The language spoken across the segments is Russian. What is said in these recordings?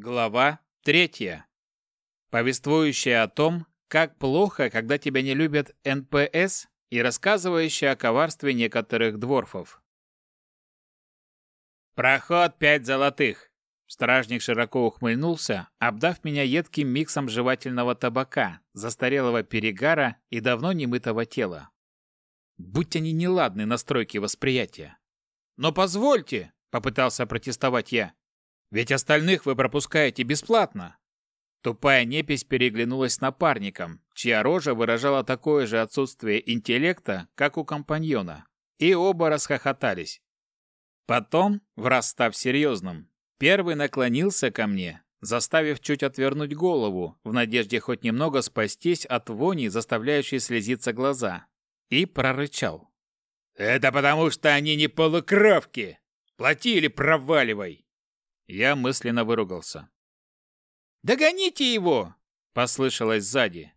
Глава третья. Повествующая о том, как плохо, когда тебя не любят НПС и рассказывающая о коварстве некоторых дворфов. Проход пять золотых. Стражник широко ухмыльнулся, обдав меня едким миксом жевательного табака, застарелого перегара и давно немытого тела. Будь они неладны настройки восприятия. «Но позвольте!» — попытался протестовать я. Ведь остальных вы пропускаете бесплатно. Тупая непись переглянулась с напарником, чья рожа выражала такое же отсутствие интеллекта, как у компаньона, и оба расхохотались. Потом, враз став серьезным, первый наклонился ко мне, заставив чуть отвернуть голову, в надежде хоть немного спастись от вони, заставляющей слезиться глаза, и прорычал. «Это потому, что они не полукровки! Плати или проваливай!» Я мысленно выругался. «Догоните его!» – послышалось сзади.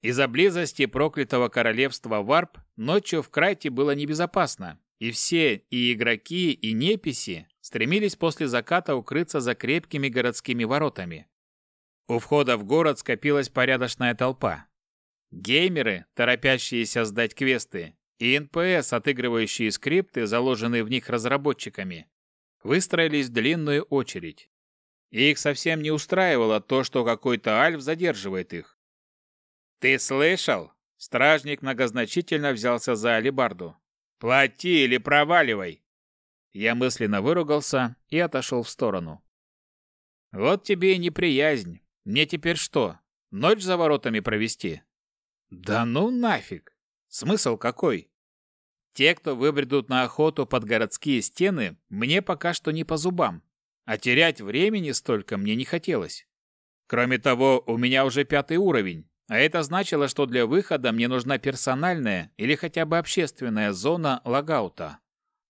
Из-за близости проклятого королевства Варп ночью в Крайте было небезопасно, и все, и игроки, и неписи, стремились после заката укрыться за крепкими городскими воротами. У входа в город скопилась порядочная толпа. Геймеры, торопящиеся сдать квесты, и НПС, отыгрывающие скрипты, заложенные в них разработчиками, выстроились в длинную очередь. Их совсем не устраивало то, что какой-то альф задерживает их. «Ты слышал?» Стражник многозначительно взялся за алебарду. «Плати или проваливай!» Я мысленно выругался и отошел в сторону. «Вот тебе и неприязнь. Мне теперь что, ночь за воротами провести?» «Да ну нафиг! Смысл какой?» Те, кто выбредут на охоту под городские стены, мне пока что не по зубам, а терять времени столько мне не хотелось. Кроме того, у меня уже пятый уровень, а это значило, что для выхода мне нужна персональная или хотя бы общественная зона логаута.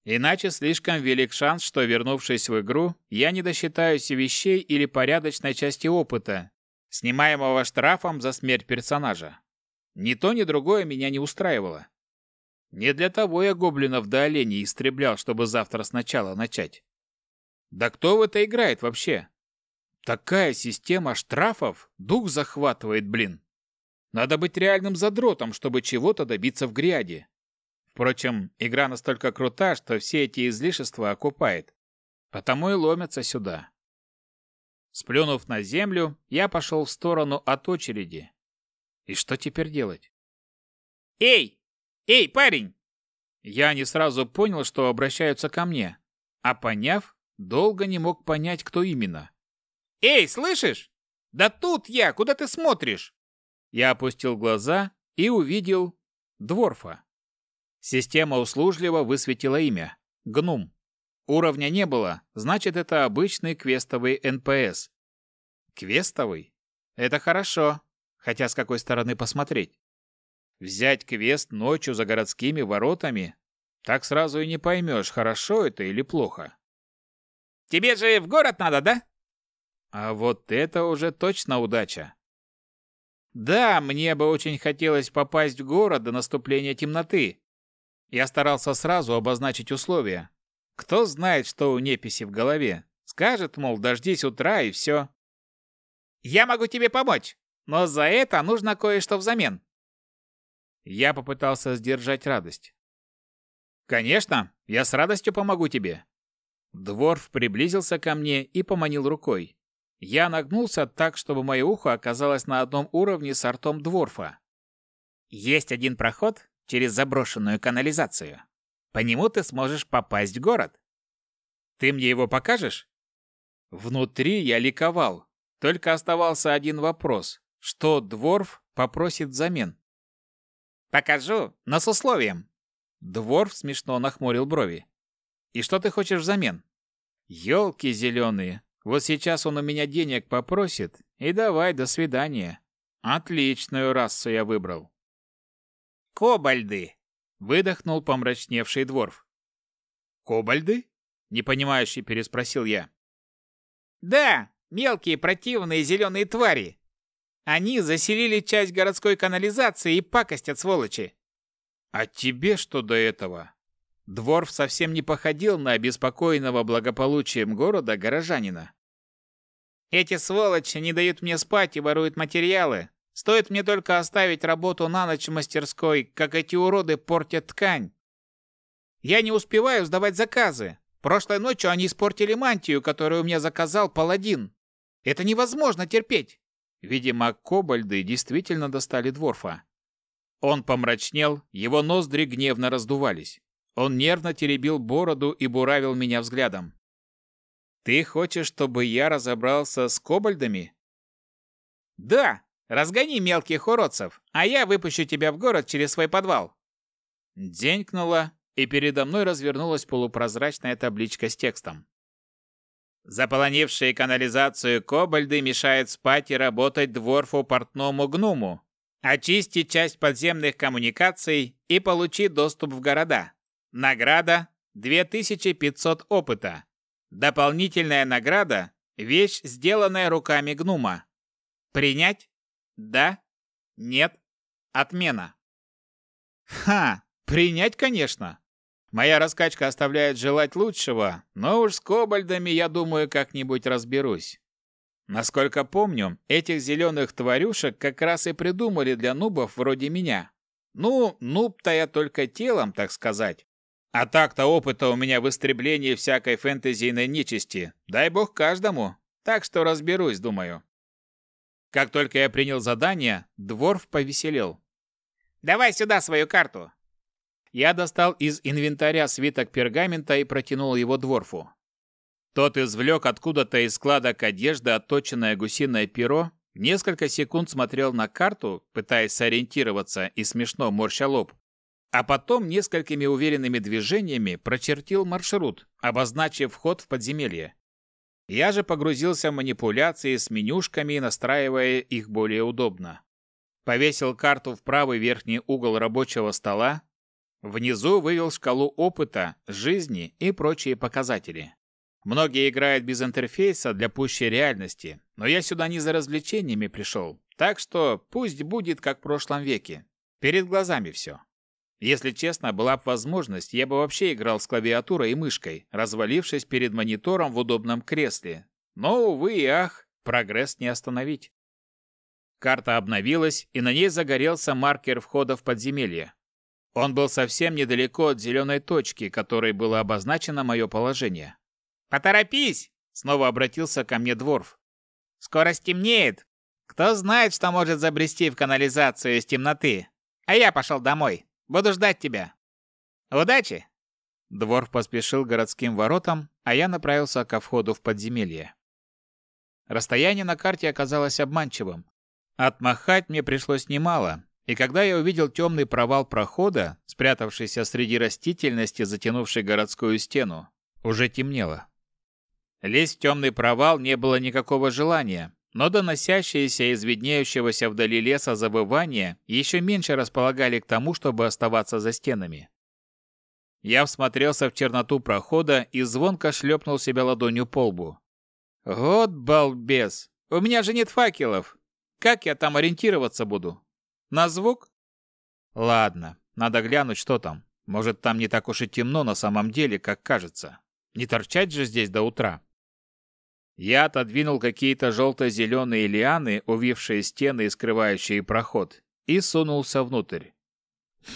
Иначе слишком велик шанс, что, вернувшись в игру, я не досчитаюсь вещей или порядочной части опыта, снимаемого штрафом за смерть персонажа. Ни то, ни другое меня не устраивало. Не для того я гоблинов до оленей истреблял, чтобы завтра сначала начать. Да кто в это играет вообще? Такая система штрафов дух захватывает, блин. Надо быть реальным задротом, чтобы чего-то добиться в гряде. Впрочем, игра настолько крута, что все эти излишества окупает. Потому и ломятся сюда. Сплюнув на землю, я пошел в сторону от очереди. И что теперь делать? «Эй, «Эй, парень!» Я не сразу понял, что обращаются ко мне, а поняв, долго не мог понять, кто именно. «Эй, слышишь? Да тут я, куда ты смотришь?» Я опустил глаза и увидел Дворфа. Система услужливо высветила имя – Гнум. Уровня не было, значит, это обычный квестовый НПС. Квестовый? Это хорошо, хотя с какой стороны посмотреть. Взять квест ночью за городскими воротами? Так сразу и не поймешь, хорошо это или плохо. Тебе же в город надо, да? А вот это уже точно удача. Да, мне бы очень хотелось попасть в город до наступления темноты. Я старался сразу обозначить условия. Кто знает, что у неписи в голове. Скажет, мол, дождись утра и все. Я могу тебе помочь, но за это нужно кое-что взамен. Я попытался сдержать радость. «Конечно, я с радостью помогу тебе». Дворф приблизился ко мне и поманил рукой. Я нагнулся так, чтобы мое ухо оказалось на одном уровне с ртом Дворфа. «Есть один проход через заброшенную канализацию. По нему ты сможешь попасть в город. Ты мне его покажешь?» Внутри я ликовал. Только оставался один вопрос. Что Дворф попросит взамен? «Покажу, но с условием». Дворф смешно нахмурил брови. «И что ты хочешь взамен?» «Елки зеленые, вот сейчас он у меня денег попросит, и давай, до свидания. Отличную расу я выбрал». «Кобальды!» — выдохнул помрачневший Дворф. «Кобальды?» — непонимающе переспросил я. «Да, мелкие противные зеленые твари. Они заселили часть городской канализации и пакостят сволочи. А тебе что до этого? Дворф совсем не походил на обеспокоенного благополучием города горожанина. Эти сволочи не дают мне спать и воруют материалы. Стоит мне только оставить работу на ночь в мастерской, как эти уроды портят ткань. Я не успеваю сдавать заказы. Прошлой ночью они испортили мантию, которую мне заказал паладин. Это невозможно терпеть. Видимо, кобальды действительно достали дворфа. Он помрачнел, его ноздри гневно раздувались. Он нервно теребил бороду и буравил меня взглядом. «Ты хочешь, чтобы я разобрался с кобальдами?» «Да, разгони мелких уродцев, а я выпущу тебя в город через свой подвал». Денькнула, и передо мной развернулась полупрозрачная табличка с текстом. Заполонившие канализацию кобальды мешают спать и работать дворфу портному гнуму. Очисти часть подземных коммуникаций и получи доступ в города. Награда 2500 опыта. Дополнительная награда – вещь, сделанная руками гнума. Принять? Да? Нет? Отмена. Ха, принять, конечно. Моя раскачка оставляет желать лучшего, но уж с кобальдами, я думаю, как-нибудь разберусь. Насколько помню, этих зеленых тварюшек как раз и придумали для нубов вроде меня. Ну, нуб-то я только телом, так сказать. А так-то опыта у меня в истреблении всякой фэнтезийной нечисти. Дай бог каждому. Так что разберусь, думаю. Как только я принял задание, Дворф повеселел. «Давай сюда свою карту!» Я достал из инвентаря свиток пергамента и протянул его Дворфу. Тот извлек откуда-то из складок одежды отточенное гусиное перо, несколько секунд смотрел на карту, пытаясь сориентироваться и смешно морща лоб, а потом несколькими уверенными движениями прочертил маршрут, обозначив вход в подземелье. Я же погрузился в манипуляции с менюшками, настраивая их более удобно. Повесил карту в правый верхний угол рабочего стола, внизу вывел шкалу опыта, жизни и прочие показатели. Многие играют без интерфейса для пущей реальности, но я сюда не за развлечениями пришел, так что пусть будет как в прошлом веке. Перед глазами все. Если честно, была бы возможность, я бы вообще играл с клавиатурой и мышкой, развалившись перед монитором в удобном кресле. Но, увы и ах, прогресс не остановить. Карта обновилась, и на ней загорелся маркер входа в подземелье. Он был совсем недалеко от зеленой точки, которой было обозначено мое положение. «Поторопись!» — снова обратился ко мне Дворф. «Скоро стемнеет. Кто знает, что может забрести в канализацию из темноты. А я пошел домой. Буду ждать тебя. Удачи!» Двор поспешил городским воротам, а я направился ко входу в подземелье. Расстояние на карте оказалось обманчивым. Отмахать мне пришлось немало, и когда я увидел темный провал прохода, спрятавшийся среди растительности, затянувшей городскую стену, уже темнело. Лезть в темный провал не было никакого желания, но доносящиеся из виднеющегося вдали леса завывания еще меньше располагали к тому, чтобы оставаться за стенами. Я всмотрелся в черноту прохода и звонко шлепнул себя ладонью по лбу. «Вот балбес! У меня же нет факелов! Как я там ориентироваться буду? На звук?» «Ладно, надо глянуть, что там. Может, там не так уж и темно на самом деле, как кажется. Не торчать же здесь до утра». Я отодвинул какие-то желто-зеленые лианы, увившие стены и скрывающие проход, и сунулся внутрь.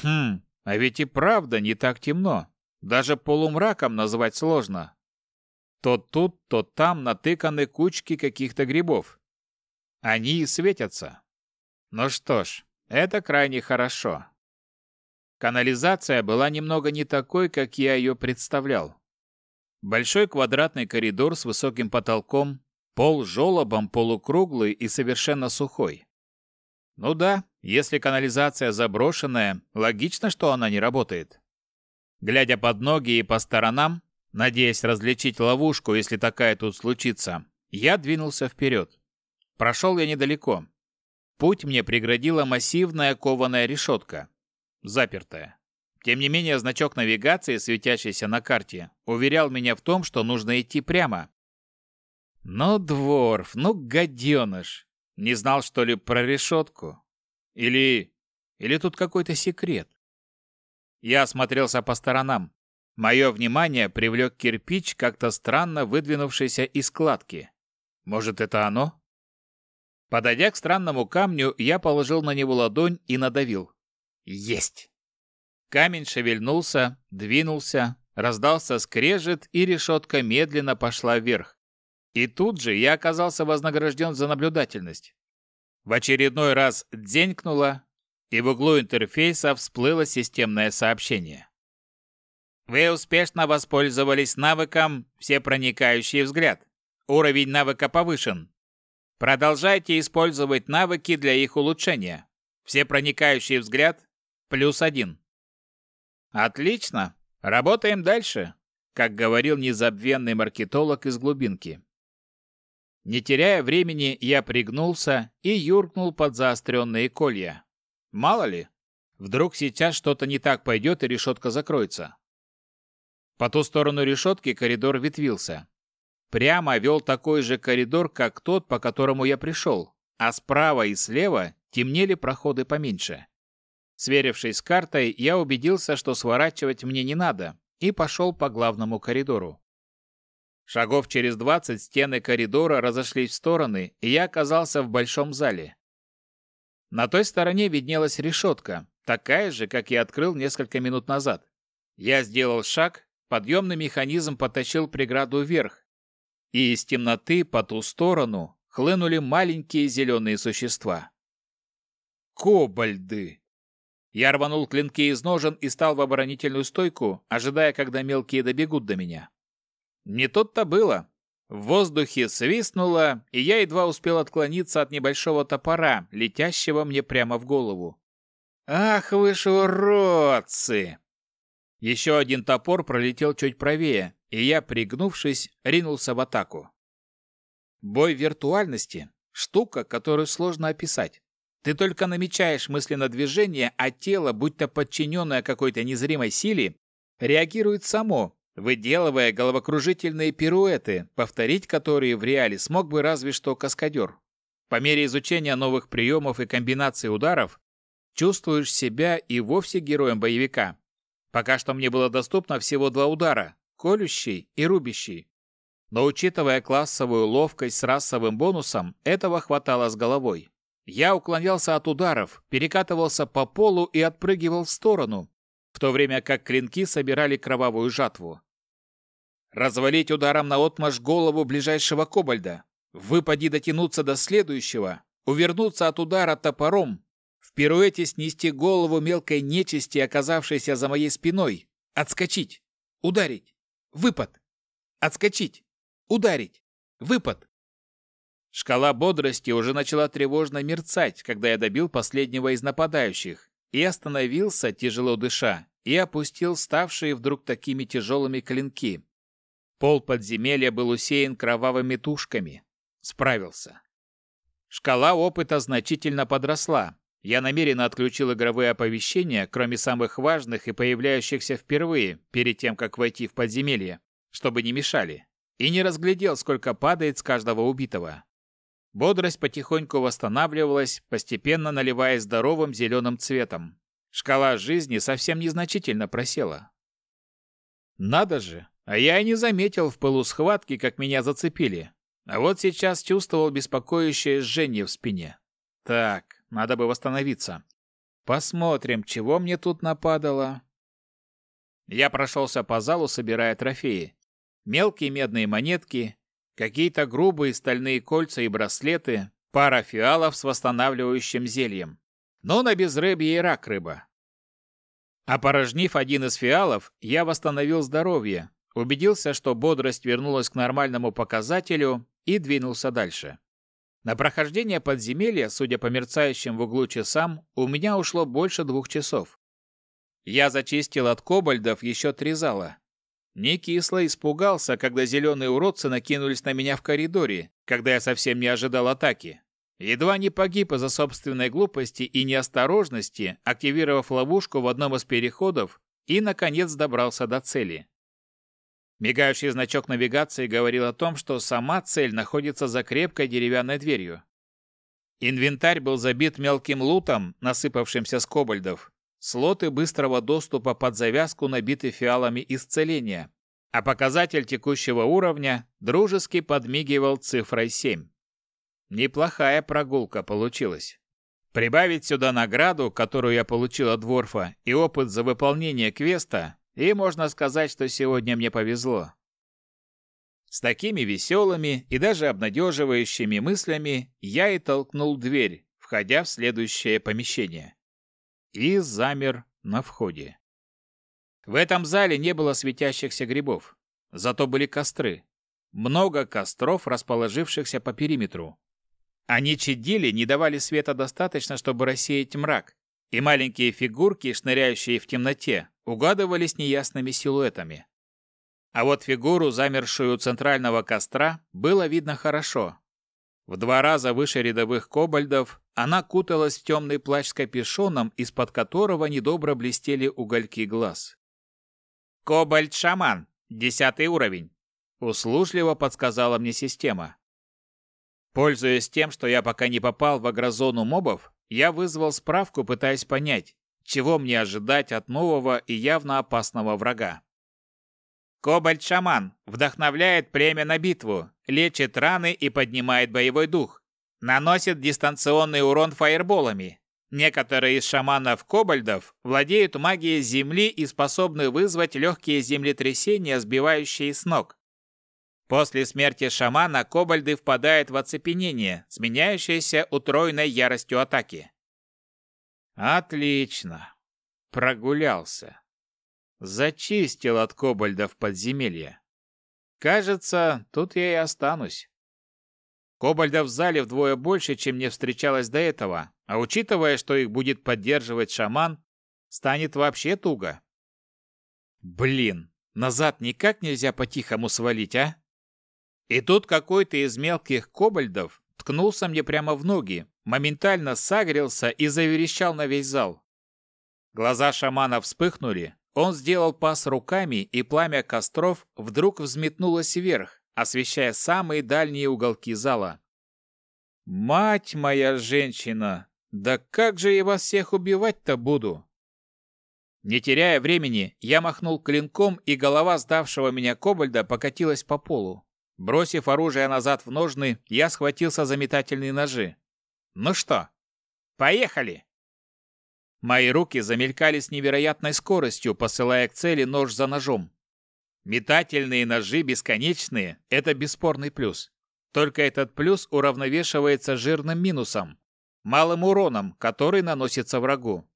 Хм, а ведь и правда не так темно. Даже полумраком назвать сложно. То тут, то там натыканы кучки каких-то грибов. Они и светятся. Ну что ж, это крайне хорошо. Канализация была немного не такой, как я ее представлял. Большой квадратный коридор с высоким потолком, пол желобом полукруглый и совершенно сухой. Ну да, если канализация заброшенная, логично, что она не работает. Глядя под ноги и по сторонам, надеясь различить ловушку, если такая тут случится, я двинулся вперед. Прошел я недалеко. Путь мне преградила массивная кованая решетка, запертая. Тем не менее, значок навигации, светящийся на карте, уверял меня в том, что нужно идти прямо. Ну, Дворф, ну, гаденыш! Не знал, что ли, про решетку? Или... или тут какой-то секрет? Я осмотрелся по сторонам. Мое внимание привлек кирпич, как-то странно выдвинувшийся из складки. Может, это оно? Подойдя к странному камню, я положил на него ладонь и надавил. Есть! Камень шевельнулся, двинулся, раздался скрежет, и решетка медленно пошла вверх. И тут же я оказался вознагражден за наблюдательность. В очередной раз дзенькнуло, и в углу интерфейса всплыло системное сообщение. Вы успешно воспользовались навыком «Всепроникающий взгляд». Уровень навыка повышен. Продолжайте использовать навыки для их улучшения. Всепроникающий взгляд плюс один. Отлично. Работаем дальше, как говорил незабвенный маркетолог из глубинки. Не теряя времени, я пригнулся и юркнул под заостренные колья. Мало ли, вдруг сейчас что-то не так пойдет и решетка закроется. По ту сторону решетки коридор ветвился. Прямо вел такой же коридор, как тот, по которому я пришел, а справа и слева темнели проходы поменьше. Сверившись с картой, я убедился, что сворачивать мне не надо, и пошел по главному коридору. Шагов через двадцать стены коридора разошлись в стороны, и я оказался в большом зале. На той стороне виднелась решетка, такая же, как я открыл несколько минут назад. Я сделал шаг, Подъемный механизм потащил преграду вверх, и из темноты по ту сторону хлынули маленькие зеленые существа. Кобальды! Я рванул клинки из ножен и стал в оборонительную стойку, ожидая, когда мелкие добегут до меня. Не тут-то было. В воздухе свистнуло, и я едва успел отклониться от небольшого топора, летящего мне прямо в голову. «Ах вы ж уродцы!» Еще один топор пролетел чуть правее, и я, пригнувшись, ринулся в атаку. Бой виртуальности – штука, которую сложно описать. Ты только намечаешь мысленно движение, а тело, будь то подчиненное какой-то незримой силе, реагирует само, выделывая головокружительные пируэты, повторить которые в реале смог бы разве что каскадер. По мере изучения новых приемов и комбинаций ударов, чувствуешь себя и вовсе героем боевика, Пока что мне было доступно всего два удара – колющий и рубящий. Но учитывая классовую ловкость с расовым бонусом, этого хватало с головой. Я уклонялся от ударов, перекатывался по полу и отпрыгивал в сторону, в то время как клинки собирали кровавую жатву. Развалить ударом на отмашь голову ближайшего кобальда, выпади дотянуться до следующего, увернуться от удара топором, пируэте снести голову мелкой нечисти, оказавшейся за моей спиной. Отскочить. Ударить. Выпад. Отскочить. Ударить. Выпад. Шкала бодрости уже начала тревожно мерцать, когда я добил последнего из нападающих, и остановился, тяжело дыша, и опустил ставшие вдруг такими тяжелыми клинки. Пол подземелья был усеян кровавыми тушками. Справился. Шкала опыта значительно подросла, я намеренно отключил игровые оповещения, кроме самых важных и появляющихся впервые, перед тем, как войти в подземелье, чтобы не мешали, и не разглядел, сколько падает с каждого убитого. Бодрость потихоньку восстанавливалась, постепенно наливаясь здоровым зеленым цветом. Шкала жизни совсем незначительно просела. Надо же, а я и не заметил в пылу схватки, как меня зацепили. А вот сейчас чувствовал беспокоящее жжение в спине. Так, надо бы восстановиться. Посмотрим, чего мне тут нападало. Я прошелся по залу, собирая трофеи. Мелкие медные монетки, какие-то грубые стальные кольца и браслеты, пара фиалов с восстанавливающим зельем. Но на безрыбье и рак рыба. Опорожнив один из фиалов, я восстановил здоровье, убедился, что бодрость вернулась к нормальному показателю и двинулся дальше. На прохождение подземелья, судя по мерцающим в углу часам, у меня ушло больше двух часов. Я зачистил от кобальдов еще три зала. Не кисло испугался, когда зеленые уродцы накинулись на меня в коридоре, когда я совсем не ожидал атаки. Едва не погиб из-за собственной глупости и неосторожности, активировав ловушку в одном из переходов и, наконец, добрался до цели. Мигающий значок навигации говорил о том, что сама цель находится за крепкой деревянной дверью. Инвентарь был забит мелким лутом, насыпавшимся с кобальдов. Слоты быстрого доступа под завязку набиты фиалами исцеления, а показатель текущего уровня дружески подмигивал цифрой 7. Неплохая прогулка получилась. Прибавить сюда награду, которую я получил от Дворфа, и опыт за выполнение квеста, и можно сказать, что сегодня мне повезло. С такими веселыми и даже обнадеживающими мыслями я и толкнул дверь, входя в следующее помещение. И замер на входе. В этом зале не было светящихся грибов, зато были костры. Много костров, расположившихся по периметру. Они чадили, не давали света достаточно, чтобы рассеять мрак, и маленькие фигурки, шныряющие в темноте, угадывались неясными силуэтами. А вот фигуру, замершую у центрального костра, было видно хорошо. В два раза выше рядовых кобальдов она куталась в темный плащ с капюшоном, из-под которого недобро блестели угольки глаз. «Кобальд-шаман, десятый уровень», — услужливо подсказала мне система. Пользуясь тем, что я пока не попал в агрозону мобов, я вызвал справку, пытаясь понять, чего мне ожидать от нового и явно опасного врага. Кобальт-шаман вдохновляет племя на битву, лечит раны и поднимает боевой дух. Наносит дистанционный урон фаерболами. Некоторые из шаманов-кобальдов владеют магией земли и способны вызвать легкие землетрясения, сбивающие с ног. После смерти шамана кобальды впадают в оцепенение, сменяющееся утроенной яростью атаки. Отлично. Прогулялся. Зачистил от кобальдов подземелье. Кажется, тут я и останусь. Кобальдов в зале вдвое больше, чем мне встречалось до этого, а учитывая, что их будет поддерживать шаман, станет вообще туго. Блин, назад никак нельзя по-тихому свалить, а? И тут какой-то из мелких кобальдов ткнулся мне прямо в ноги, моментально согрелся и заверещал на весь зал. Глаза шамана вспыхнули, он сделал пас руками, и пламя костров вдруг взметнулось вверх, освещая самые дальние уголки зала. «Мать моя женщина! Да как же я вас всех убивать-то буду?» Не теряя времени, я махнул клинком, и голова сдавшего меня кобальда покатилась по полу. Бросив оружие назад в ножны, я схватился за метательные ножи. «Ну что, поехали!» Мои руки замелькали с невероятной скоростью, посылая к цели нож за ножом. Метательные ножи бесконечные – это бесспорный плюс. Только этот плюс уравновешивается жирным минусом – малым уроном, который наносится врагу.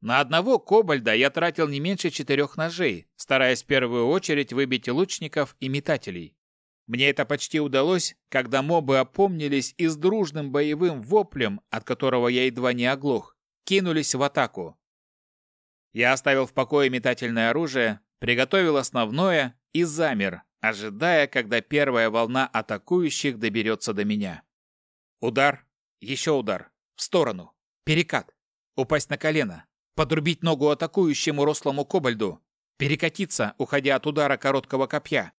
На одного кобальда я тратил не меньше четырех ножей, стараясь в первую очередь выбить лучников и метателей. Мне это почти удалось, когда мобы опомнились и с дружным боевым воплем, от которого я едва не оглох, кинулись в атаку. Я оставил в покое метательное оружие, приготовил основное и замер, ожидая, когда первая волна атакующих доберется до меня. Удар, еще удар, в сторону, перекат, упасть на колено, подрубить ногу атакующему рослому кобальду, перекатиться, уходя от удара короткого копья,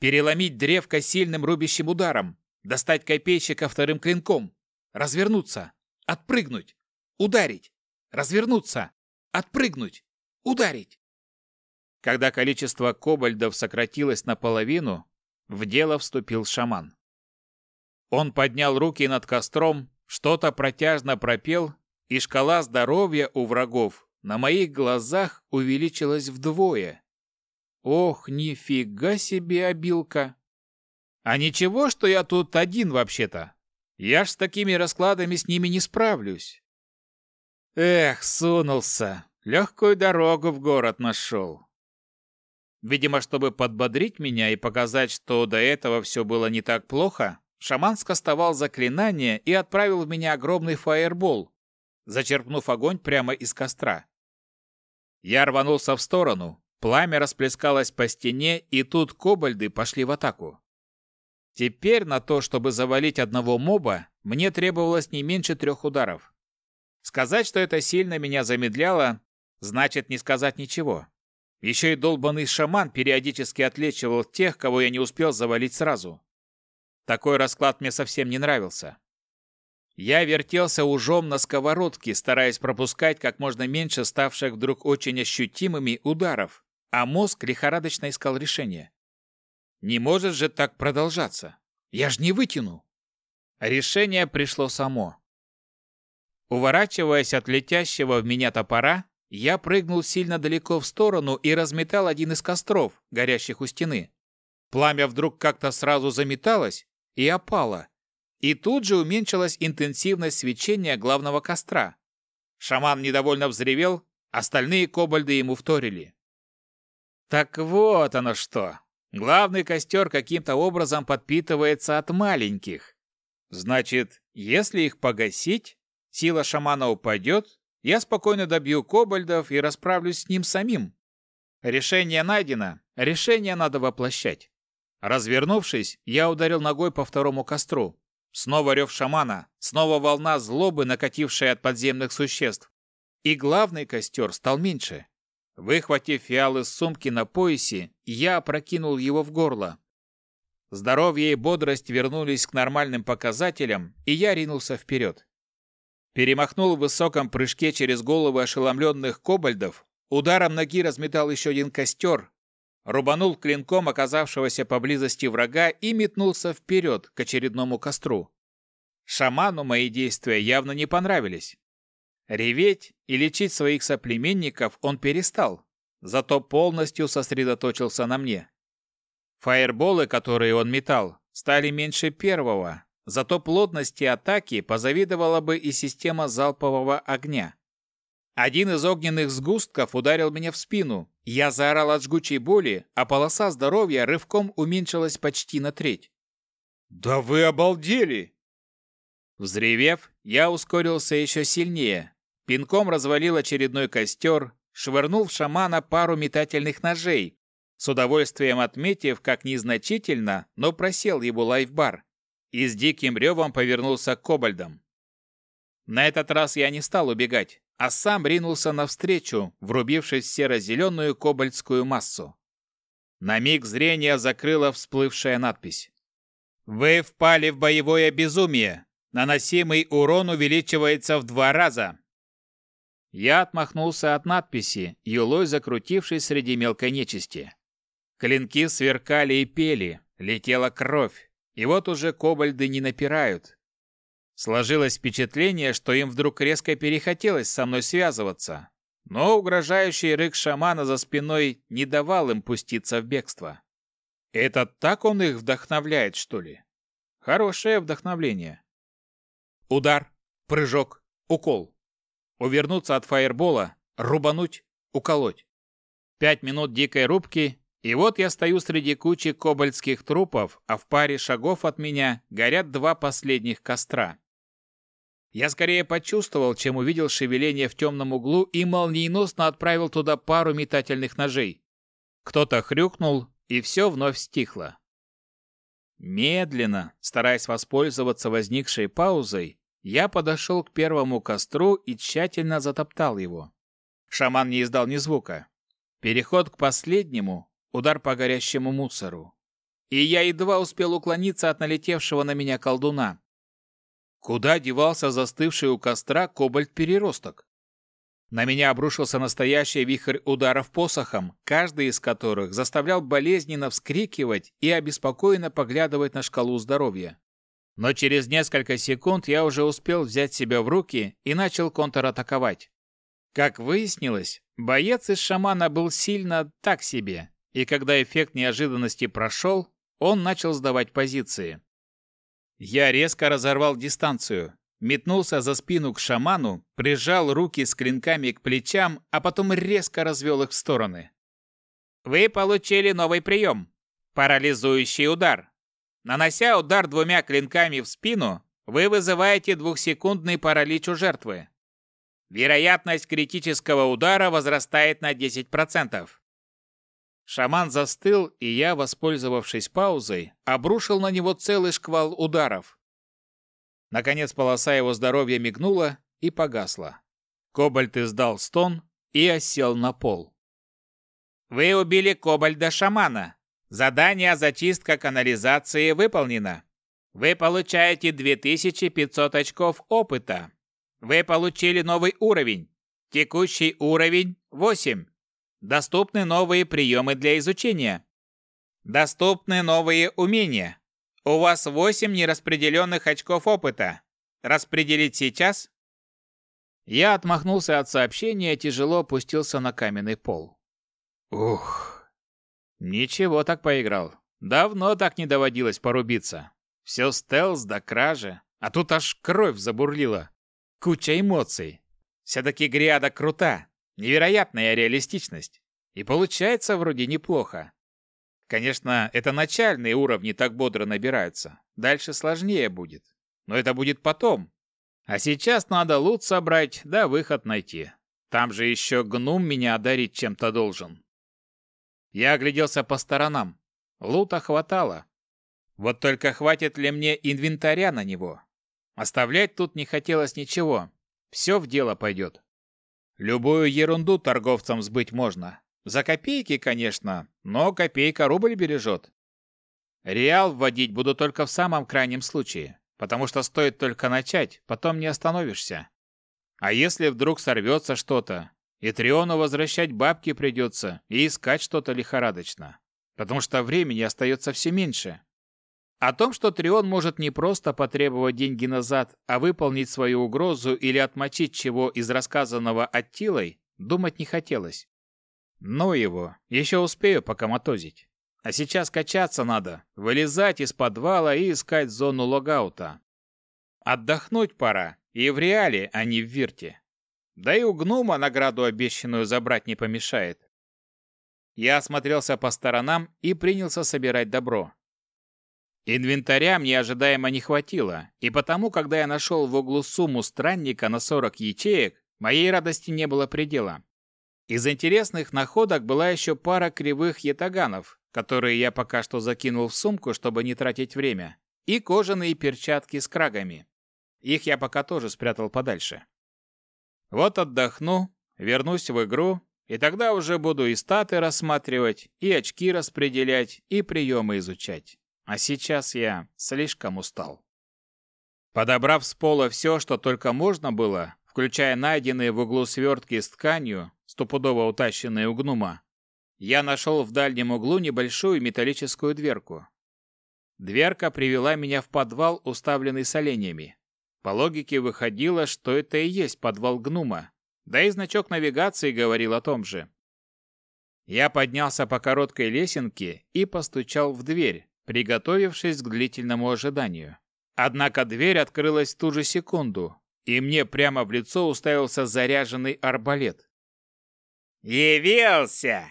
переломить древко сильным рубящим ударом, достать копейщика вторым клинком, развернуться, отпрыгнуть, ударить, развернуться, отпрыгнуть, ударить. Когда количество кобальдов сократилось наполовину, в дело вступил шаман. Он поднял руки над костром, что-то протяжно пропел, и шкала здоровья у врагов на моих глазах увеличилась вдвое. Ох, нифига себе обилка! А ничего, что я тут один вообще-то. Я ж с такими раскладами с ними не справлюсь. Эх, сунулся. Легкую дорогу в город нашел. Видимо, чтобы подбодрить меня и показать, что до этого все было не так плохо, шаман скостовал заклинание и отправил в меня огромный фаербол, зачерпнув огонь прямо из костра. Я рванулся в сторону, пламя расплескалось по стене, и тут кобальды пошли в атаку. Теперь на то, чтобы завалить одного моба, мне требовалось не меньше трех ударов. Сказать, что это сильно меня замедляло, значит не сказать ничего. Еще и долбанный шаман периодически отлечивал тех, кого я не успел завалить сразу. Такой расклад мне совсем не нравился. Я вертелся ужом на сковородке, стараясь пропускать как можно меньше ставших вдруг очень ощутимыми ударов, а мозг лихорадочно искал решение. Не может же так продолжаться. Я ж не вытяну. Решение пришло само. Уворачиваясь от летящего в меня топора, я прыгнул сильно далеко в сторону и разметал один из костров, горящих у стены. Пламя вдруг как-то сразу заметалось и опало. И тут же уменьшилась интенсивность свечения главного костра. Шаман недовольно взревел, остальные кобальды ему вторили. Так вот оно что. Главный костер каким-то образом подпитывается от маленьких. Значит, если их погасить, сила шамана упадет, я спокойно добью кобальдов и расправлюсь с ним самим. Решение найдено, решение надо воплощать. Развернувшись, я ударил ногой по второму костру. Снова рев шамана, снова волна злобы, накатившая от подземных существ. И главный костер стал меньше. Выхватив фиал из сумки на поясе, я опрокинул его в горло. Здоровье и бодрость вернулись к нормальным показателям, и я ринулся вперед. Перемахнул в высоком прыжке через головы ошеломленных кобальдов, ударом ноги разметал еще один костер, рубанул клинком оказавшегося поблизости врага и метнулся вперед к очередному костру. Шаману мои действия явно не понравились. Реветь и лечить своих соплеменников он перестал, зато полностью сосредоточился на мне. Фаерболы, которые он метал, стали меньше первого, зато плотности атаки позавидовала бы и система залпового огня. Один из огненных сгустков ударил меня в спину. Я заорал от жгучей боли, а полоса здоровья рывком уменьшилась почти на треть. «Да вы обалдели!» Взревев, я ускорился еще сильнее, пинком развалил очередной костер, швырнул в шамана пару метательных ножей, с удовольствием отметив, как незначительно, но просел его лайфбар, и с диким ревом повернулся к кобальдам. На этот раз я не стал убегать, а сам ринулся навстречу, врубившись в серо-зеленую кобальтскую массу. На миг зрение закрыла всплывшая надпись. «Вы впали в боевое безумие. Наносимый урон увеличивается в два раза. Я отмахнулся от надписи, юлой закрутившись среди мелкой нечисти. Клинки сверкали и пели, летела кровь, и вот уже кобальды не напирают. Сложилось впечатление, что им вдруг резко перехотелось со мной связываться, но угрожающий рык шамана за спиной не давал им пуститься в бегство. Это так он их вдохновляет, что ли? Хорошее вдохновление. Удар, прыжок, укол. Увернуться от фаербола, рубануть, уколоть. Пять минут дикой рубки, и вот я стою среди кучи кобальтских трупов, а в паре шагов от меня горят два последних костра. Я скорее почувствовал, чем увидел шевеление в темном углу и молниеносно отправил туда пару метательных ножей. Кто-то хрюкнул, и все вновь стихло. Медленно, стараясь воспользоваться возникшей паузой, я подошел к первому костру и тщательно затоптал его. Шаман не издал ни звука. Переход к последнему — удар по горящему мусору. И я едва успел уклониться от налетевшего на меня колдуна. Куда девался застывший у костра кобальт-переросток? На меня обрушился настоящий вихрь ударов посохом, каждый из которых заставлял болезненно вскрикивать и обеспокоенно поглядывать на шкалу здоровья. Но через несколько секунд я уже успел взять себя в руки и начал контратаковать. Как выяснилось, боец из шамана был сильно так себе, и когда эффект неожиданности прошел, он начал сдавать позиции. Я резко разорвал дистанцию, метнулся за спину к шаману, прижал руки с клинками к плечам, а потом резко развел их в стороны. «Вы получили новый прием. Парализующий удар. Нанося удар двумя клинками в спину, вы вызываете двухсекундный паралич у жертвы. Вероятность критического удара возрастает на 10%. Шаман застыл, и я, воспользовавшись паузой, обрушил на него целый шквал ударов. Наконец полоса его здоровья мигнула и погасла. Кобальт издал стон и осел на пол. «Вы убили кобальда-шамана. Задание «Зачистка канализации» выполнено. Вы получаете 2500 очков опыта. Вы получили новый уровень. Текущий уровень 8. Доступны новые приемы для изучения. Доступны новые умения. У вас 8 нераспределенных очков опыта. Распределить сейчас? Я отмахнулся от сообщения тяжело опустился на каменный пол. Ух. Ничего так поиграл. Давно так не доводилось порубиться. Все стелс до кражи, а тут аж кровь забурлила. Куча эмоций. Все-таки Гриада крута. Невероятная реалистичность. И получается вроде неплохо. Конечно, это начальные уровни так бодро набираются. Дальше сложнее будет. Но это будет потом. А сейчас надо лут собрать, да выход найти. Там же еще гнум меня одарить чем-то должен. Я огляделся по сторонам. Лута хватало. Вот только хватит ли мне инвентаря на него? Оставлять тут не хотелось ничего. Все в дело пойдет. Любую ерунду торговцам сбыть можно. За копейки, конечно, но копейка рубль бережет. Реал вводить буду только в самом крайнем случае, потому что стоит только начать, потом не остановишься. А если вдруг сорвется что-то, и Триону возвращать бабки придется и искать что-то лихорадочно, потому что времени остается все меньше. О том, что Трион может не просто потребовать деньги назад, а выполнить свою угрозу или отмочить чего из рассказанного Аттилой, думать не хотелось. Ну его, еще успею пока мотозить. А сейчас качаться надо, вылезать из подвала и искать зону логаута. Отдохнуть пора, и в реале, а не в вирте. Да и у гнома награду обещанную забрать не помешает. Я осмотрелся по сторонам и принялся собирать добро. Инвентаря мне ожидаемо не хватило, и потому, когда я нашел в углу сумму странника на 40 ячеек, моей радости не было предела. Из интересных находок была еще пара кривых ятаганов, которые я пока что закинул в сумку, чтобы не тратить время, и кожаные перчатки с крагами. Их я пока тоже спрятал подальше. Вот отдохну, вернусь в игру, и тогда уже буду и статы рассматривать, и очки распределять, и приемы изучать. А сейчас я слишком устал. Подобрав с пола все, что только можно было, включая найденные в углу свертки с тканью, стопудово утащенные у гнума, я нашел в дальнем углу небольшую металлическую дверку. Дверка привела меня в подвал, уставленный соленьями. По логике выходило, что это и есть подвал гнума, да и значок навигации говорил о том же. Я поднялся по короткой лесенке и постучал в дверь, приготовившись к длительному ожиданию. Однако дверь открылась в ту же секунду, и мне прямо в лицо уставился заряженный арбалет. «Явился!»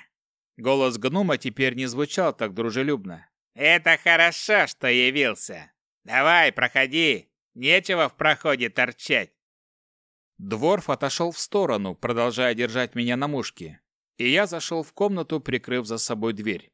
Голос гнома теперь не звучал так дружелюбно. «Это хорошо, что явился. Давай, проходи. Нечего в проходе торчать». Дворф отошел в сторону, продолжая держать меня на мушке, и я зашел в комнату, прикрыв за собой дверь.